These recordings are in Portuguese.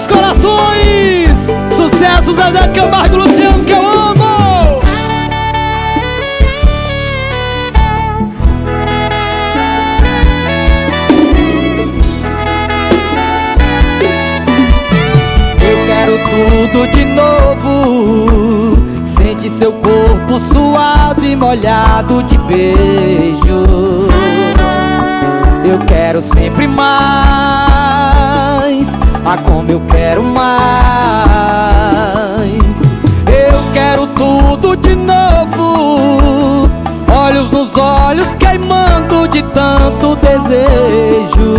nos corações. Sucesso Zezé de Camargo Luciano que eu amo. Eu quero tudo de novo. Sente seu corpo suado e molhado de beijo. Eu quero sempre mais. Ah, como eu quero mais. Eu quero tudo de novo. Olhos nos olhos queimando de tanto desejo.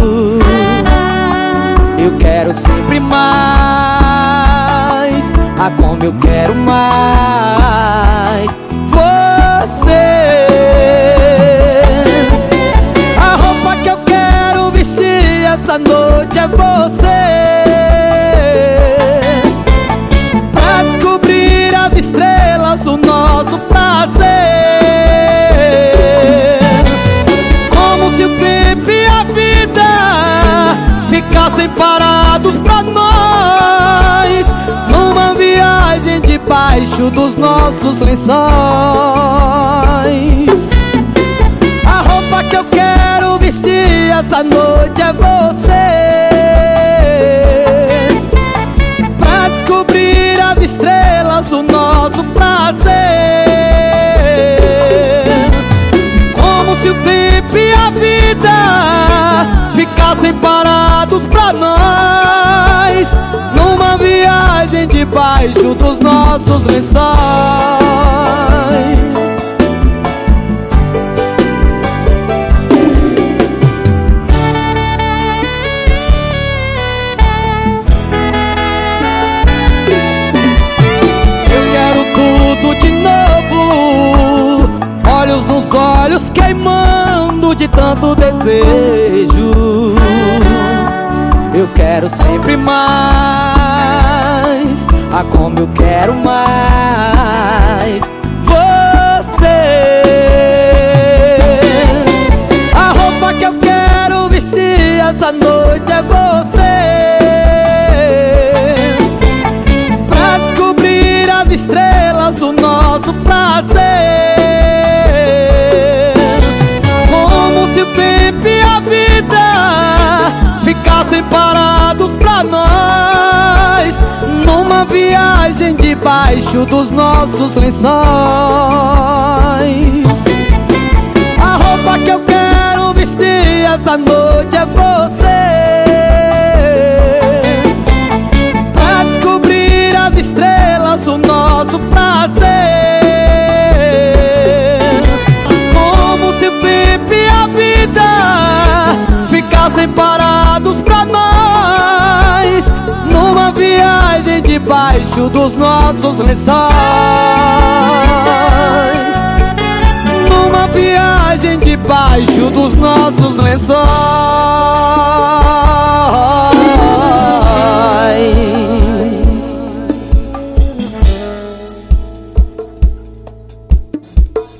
Eu quero sempre mais. Ah, como eu quero mais. Você. A roupa que eu quero vestir essa noite é você. Ficassem parados pra nós. Numa viagem debaixo dos nossos lençóis. A roupa que eu quero vestir essa noite é você. Pra descobrir as estrelas do nosso prazer. Como se o tempo e a vida ficassem parados pra nós Numa viagem debaixo dos nossos lençóis. Eu quero tudo de novo. Olhos nos olhos queimando de tanto desejo Eu quero sempre mais. Ah, como eu quero mais. Você. A roupa que eu quero vestir essa noite é você. Pra descobrir as estrelas do nosso prazer debaixo dos nossos lençóis. A roupa que eu quero vestir essa noite é você debaixo dos nossos lençóis. Numa viagem debaixo dos nossos lençóis